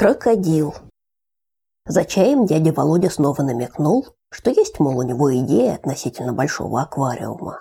Крокодил. За чаем дядя Володя снова намекнул, что есть, мол, у него идея относительно большого аквариума.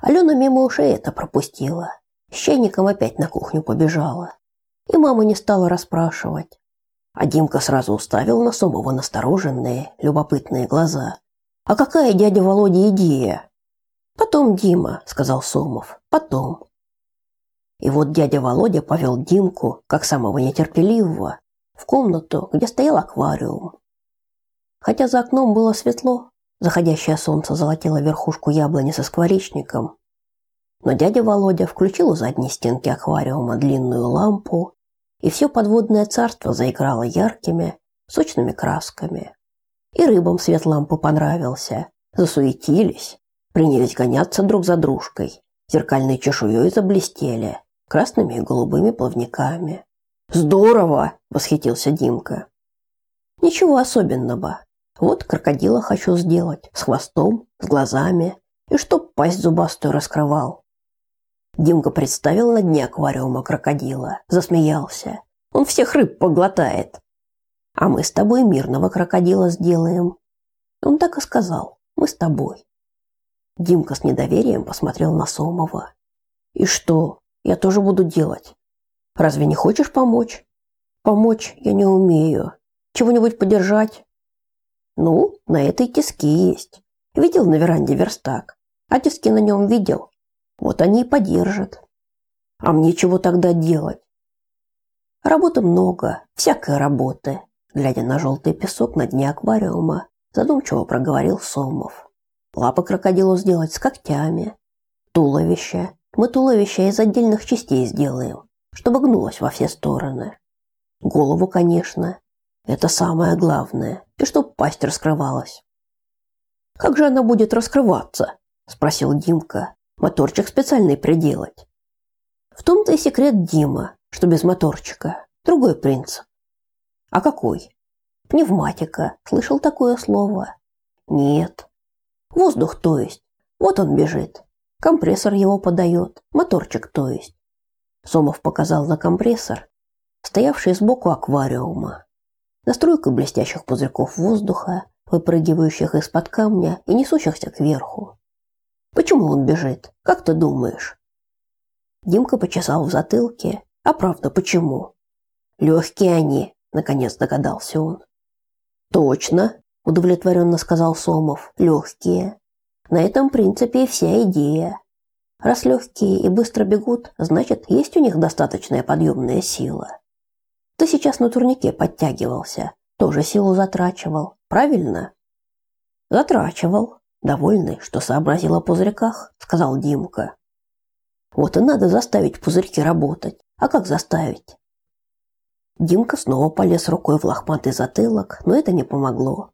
Алена мимо ушей это пропустила. С чайником опять на кухню побежала. И мама не стала расспрашивать. А Димка сразу уставил на Сомова настороженные, любопытные глаза. «А какая дядя Володя идея?» «Потом, Дима», — сказал Сомов, — «потом». И вот дядя Володя повел Димку, как самого нетерпеливого, в комнату, где стоял аквариум. Хотя за окном было светло, заходящее солнце золотило верхушку яблони со скворечником, но дядя Володя включил у задней стенки аквариума длинную лампу, и все подводное царство заиграло яркими, сочными красками. И рыбам свет лампы понравился, засуетились, принялись гоняться друг за дружкой, зеркальной чешуей заблестели, красными и голубыми плавниками. Здорово, восхитился Димка. Ничего особенного. Вот крокодила хочу сделать с хвостом, с глазами и чтоб пасть зубастую раскрывал. Димка представил на дне аквариума крокодила, засмеялся. Он всех рыб поглотает. А мы с тобой мирного крокодила сделаем. Он так и сказал. Мы с тобой. Димка с недоверием посмотрел на Сомова. И что? Я тоже буду делать. Разве не хочешь помочь? Помочь я не умею. Чего-нибудь подержать? Ну, на этой тиски есть. Видел на веранде верстак. А тиски на нем видел. Вот они и подержат. А мне чего тогда делать? Работы много, всякой работы. Глядя на желтый песок на дне аквариума, задумчиво проговорил Сомов. Лапы крокодилу сделать с когтями, туловище, мы туловище из отдельных частей сделаем, чтобы гнулось во все стороны. Голову, конечно, это самое главное, и чтоб пасть раскрывалась. Как же она будет раскрываться? спросил Димка. Моторчик специальный приделать. В том-то и секрет Дима, что без моторчика. Другой принцип. А какой? Пневматика. Слышал такое слово? Нет. Воздух, то есть. Вот он бежит. Компрессор его подает, моторчик, то есть. Сомов показал на компрессор, стоявший сбоку аквариума. Настройка блестящих пузырьков воздуха, выпрыгивающих из-под камня и несущихся кверху. Почему он бежит? Как ты думаешь? Димка почесал в затылке. А правда, почему? Легкие они, наконец догадался он. Точно, удовлетворенно сказал Сомов. Легкие. На этом принципе вся идея. Раз легкие и быстро бегут, значит, есть у них достаточная подъемная сила. Ты сейчас на турнике подтягивался, тоже силу затрачивал, правильно? Затрачивал, довольный, что сообразил о пузырьках, сказал Димка. Вот и надо заставить пузырьки работать. А как заставить? Димка снова полез рукой в лохматый затылок, но это не помогло.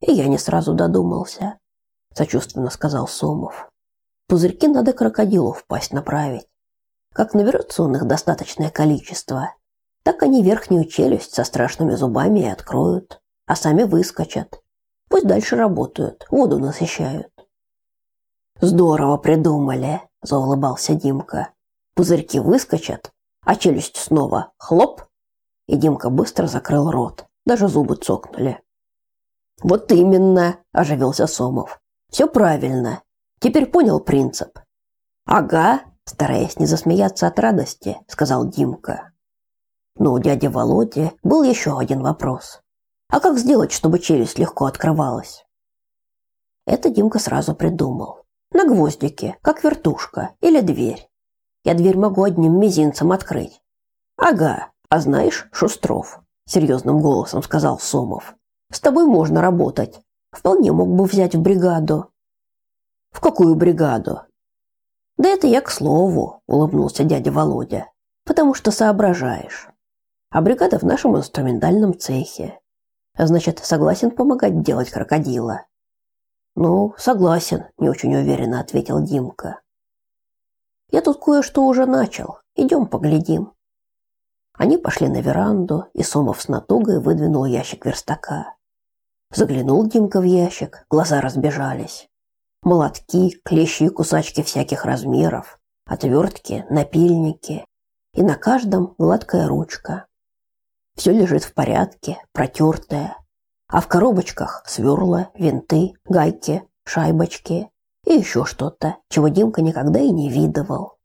И я не сразу додумался сочувственно сказал Сомов. Пузырьки надо крокодилу в пасть направить. Как наберется он их достаточное количество, так они верхнюю челюсть со страшными зубами и откроют, а сами выскочат. Пусть дальше работают, воду насыщают. Здорово придумали, заулыбался Димка. Пузырьки выскочат, а челюсть снова хлоп, и Димка быстро закрыл рот. Даже зубы цокнули. Вот именно, оживился Сомов. Все правильно. Теперь понял принцип. Ага, стараясь не засмеяться от радости, сказал Димка. Но у дяди Володи был еще один вопрос. А как сделать, чтобы челюсть легко открывалась? Это Димка сразу придумал. На гвоздике, как вертушка или дверь. Я дверь могу одним мизинцем открыть. Ага, а знаешь, Шустров, серьезным голосом сказал Сомов. С тобой можно работать. Вполне мог бы взять в бригаду. В какую бригаду? Да это я к слову, улыбнулся дядя Володя. Потому что соображаешь. А бригада в нашем инструментальном цехе. Значит, согласен помогать делать крокодила. Ну, согласен, не очень уверенно ответил Димка. Я тут кое-что уже начал. Идем поглядим. Они пошли на веранду, и Сомов с натугой выдвинул ящик верстака. Заглянул Димка в ящик, глаза разбежались. Молотки, клещи кусачки всяких размеров, отвертки, напильники. И на каждом гладкая ручка. Все лежит в порядке, протертое. А в коробочках сверла, винты, гайки, шайбочки и еще что-то, чего Димка никогда и не видывал.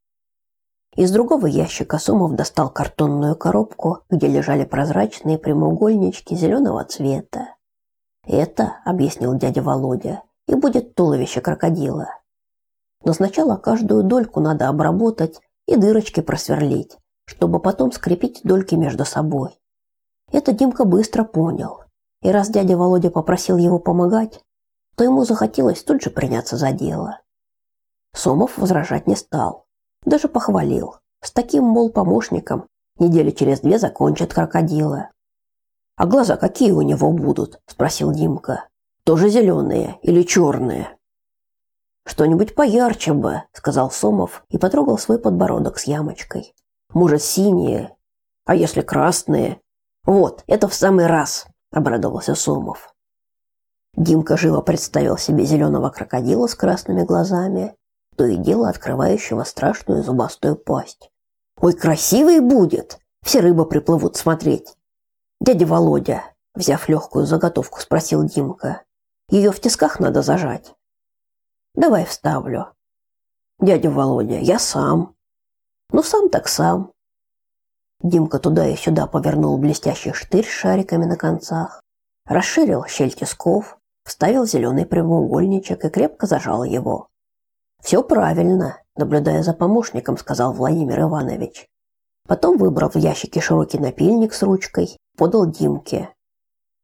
Из другого ящика Сомов достал картонную коробку, где лежали прозрачные прямоугольнички зеленого цвета. «Это», — объяснил дядя Володя, — «и будет туловище крокодила. Но сначала каждую дольку надо обработать и дырочки просверлить, чтобы потом скрепить дольки между собой. Это Димка быстро понял. И раз дядя Володя попросил его помогать, то ему захотелось тут же приняться за дело. Сомов возражать не стал. Даже похвалил. С таким, мол, помощником недели через две закончат крокодила. «А глаза какие у него будут?» – спросил Димка. «Тоже зеленые или черные?» «Что-нибудь поярче бы», – сказал Сомов и потрогал свой подбородок с ямочкой. «Может, синие? А если красные?» «Вот, это в самый раз», – обрадовался Сомов. Димка живо представил себе зеленого крокодила с красными глазами, то и дело открывающего страшную зубастую пасть. «Ой, красивый будет! Все рыбы приплывут смотреть!» «Дядя Володя», взяв легкую заготовку, спросил Димка. «Ее в тисках надо зажать». «Давай вставлю». «Дядя Володя, я сам». «Ну, сам так сам». Димка туда и сюда повернул блестящий штырь с шариками на концах, расширил щель тисков, вставил зеленый прямоугольничек и крепко зажал его. «Все правильно», – наблюдая за помощником, сказал Владимир Иванович. Потом выбрал в ящике широкий напильник с ручкой, подал Димке.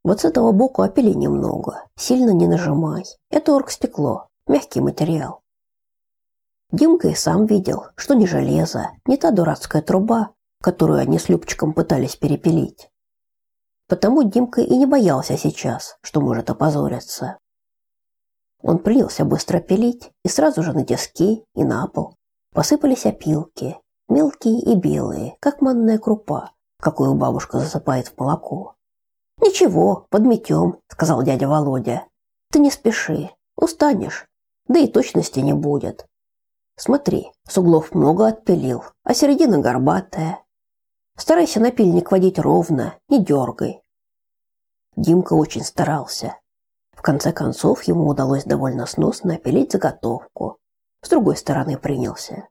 «Вот с этого боку опили немного, сильно не нажимай. Это оргстекло, мягкий материал». Димка и сам видел, что не железо, не та дурацкая труба, которую они с Любчиком пытались перепилить. Потому Димка и не боялся сейчас, что может опозориться. Он принялся быстро пилить, и сразу же на тиски и на пол посыпались опилки, мелкие и белые, как манная крупа, какую бабушка засыпает в молоко. «Ничего, подметем», — сказал дядя Володя. «Ты не спеши, устанешь, да и точности не будет. Смотри, с углов много отпилил, а середина горбатая. Старайся напильник водить ровно, не дергай. Димка очень старался. В конце концов ему удалось довольно сносно опилить заготовку. С другой стороны принялся.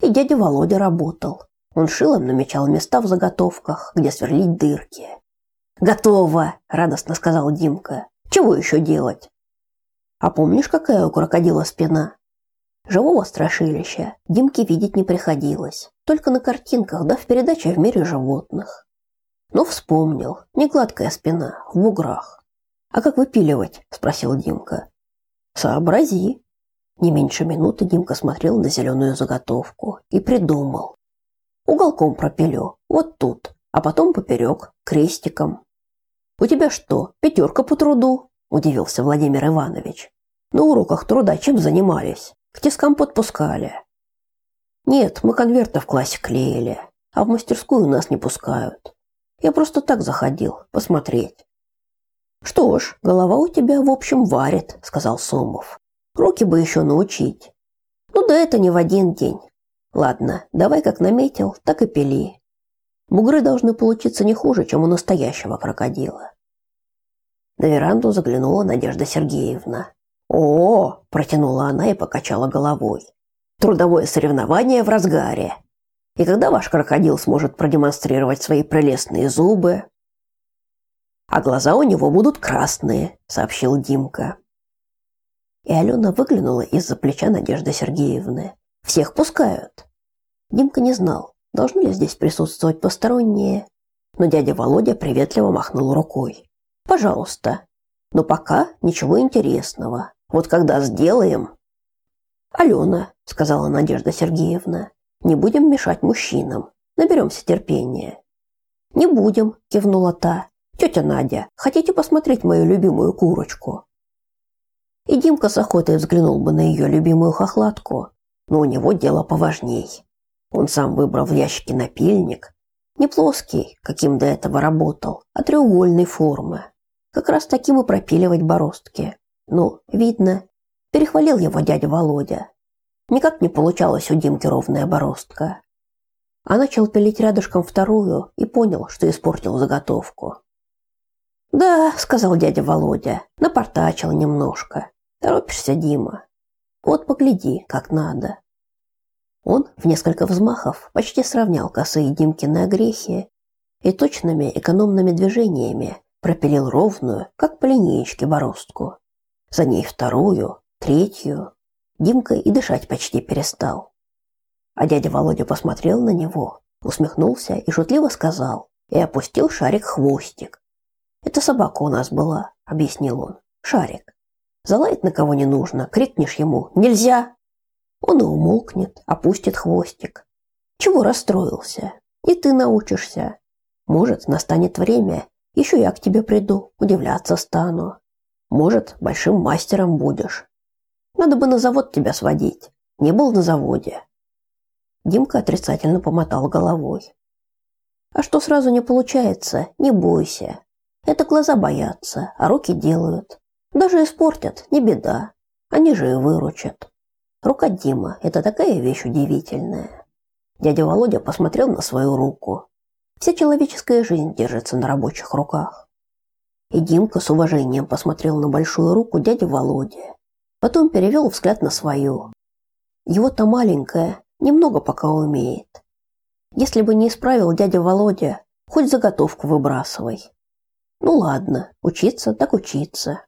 И дядя Володя работал. Он шилом намечал места в заготовках, где сверлить дырки. «Готово!» – радостно сказал Димка. «Чего еще делать?» «А помнишь, какая у крокодила спина?» Живого страшилища Димке видеть не приходилось, только на картинках да в передаче в мире животных. Но вспомнил, не гладкая спина, в буграх. «А как выпиливать?» – спросил Димка. «Сообрази». Не меньше минуты Димка смотрел на зеленую заготовку и придумал. «Уголком пропилю, вот тут, а потом поперек, крестиком». «У тебя что, пятерка по труду?» – удивился Владимир Иванович. «На уроках труда чем занимались?» К тискам подпускали. Нет, мы конверты в классе клеили, а в мастерскую нас не пускают. Я просто так заходил, посмотреть. Что ж, голова у тебя, в общем, варит, сказал Сомов. Руки бы еще научить. Ну да это не в один день. Ладно, давай как наметил, так и пили. Бугры должны получиться не хуже, чем у настоящего крокодила. На веранду заглянула Надежда Сергеевна. О, протянула она и покачала головой. Трудовое соревнование в разгаре. И когда ваш крокодил сможет продемонстрировать свои прелестные зубы? А глаза у него будут красные, сообщил Димка. И Алена выглянула из-за плеча Надежды Сергеевны. Всех пускают. Димка не знал, должны ли здесь присутствовать посторонние, но дядя Володя приветливо махнул рукой. Пожалуйста. Но пока ничего интересного. Вот когда сделаем... Алена, сказала Надежда Сергеевна, не будем мешать мужчинам. Наберемся терпения. Не будем, кивнула та. Тетя Надя, хотите посмотреть мою любимую курочку? И Димка с охотой взглянул бы на ее любимую хохлатку, но у него дело поважней. Он сам выбрал в ящике напильник, не плоский, каким до этого работал, а треугольной формы. Как раз таким и пропиливать бороздки. Ну, видно, перехвалил его дядя Володя. Никак не получалось у Димки ровная бороздка. а начал пилить рядышком вторую и понял, что испортил заготовку. «Да», — сказал дядя Володя, — напортачил немножко. «Торопишься, Дима? Вот погляди, как надо». Он в несколько взмахов почти сравнял косые Димкины огрехи и точными экономными движениями пропилил ровную, как по линеечке, бороздку. За ней вторую, третью. Димка и дышать почти перестал. А дядя Володя посмотрел на него, усмехнулся и шутливо сказал, и опустил шарик-хвостик. «Это собака у нас была», — объяснил он. «Шарик. Залает на кого не нужно, крикнешь ему «Нельзя!» Он и умолкнет, опустит хвостик. Чего расстроился? И ты научишься. Может, настанет время, еще я к тебе приду, удивляться стану. Может, большим мастером будешь. Надо бы на завод тебя сводить. Не был на заводе. Димка отрицательно помотал головой. А что сразу не получается, не бойся. Это глаза боятся, а руки делают. Даже испортят, не беда. Они же и выручат. Рука Дима – это такая вещь удивительная. Дядя Володя посмотрел на свою руку. Вся человеческая жизнь держится на рабочих руках. И Димка с уважением посмотрел на большую руку дяди Володи. Потом перевел взгляд на свою. Его-то маленькая, немного пока умеет. Если бы не исправил дядя Володя, хоть заготовку выбрасывай. Ну ладно, учиться так учиться.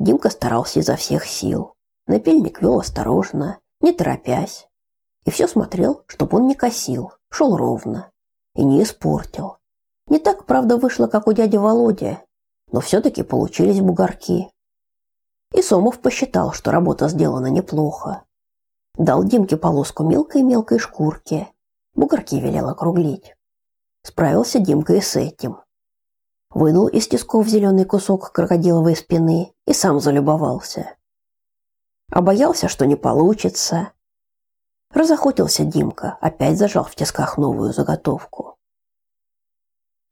Димка старался изо всех сил. Напильник вел осторожно, не торопясь. И все смотрел, чтобы он не косил, шел ровно и не испортил. Не так, правда, вышло, как у дяди Володи, но все-таки получились бугорки. И Сомов посчитал, что работа сделана неплохо. Дал Димке полоску мелкой-мелкой шкурки. Бугорки велел округлить. Справился Димка и с этим. Вынул из тисков зеленый кусок крокодиловой спины и сам залюбовался. А боялся, что не получится. Разохотился Димка, опять зажал в тисках новую заготовку.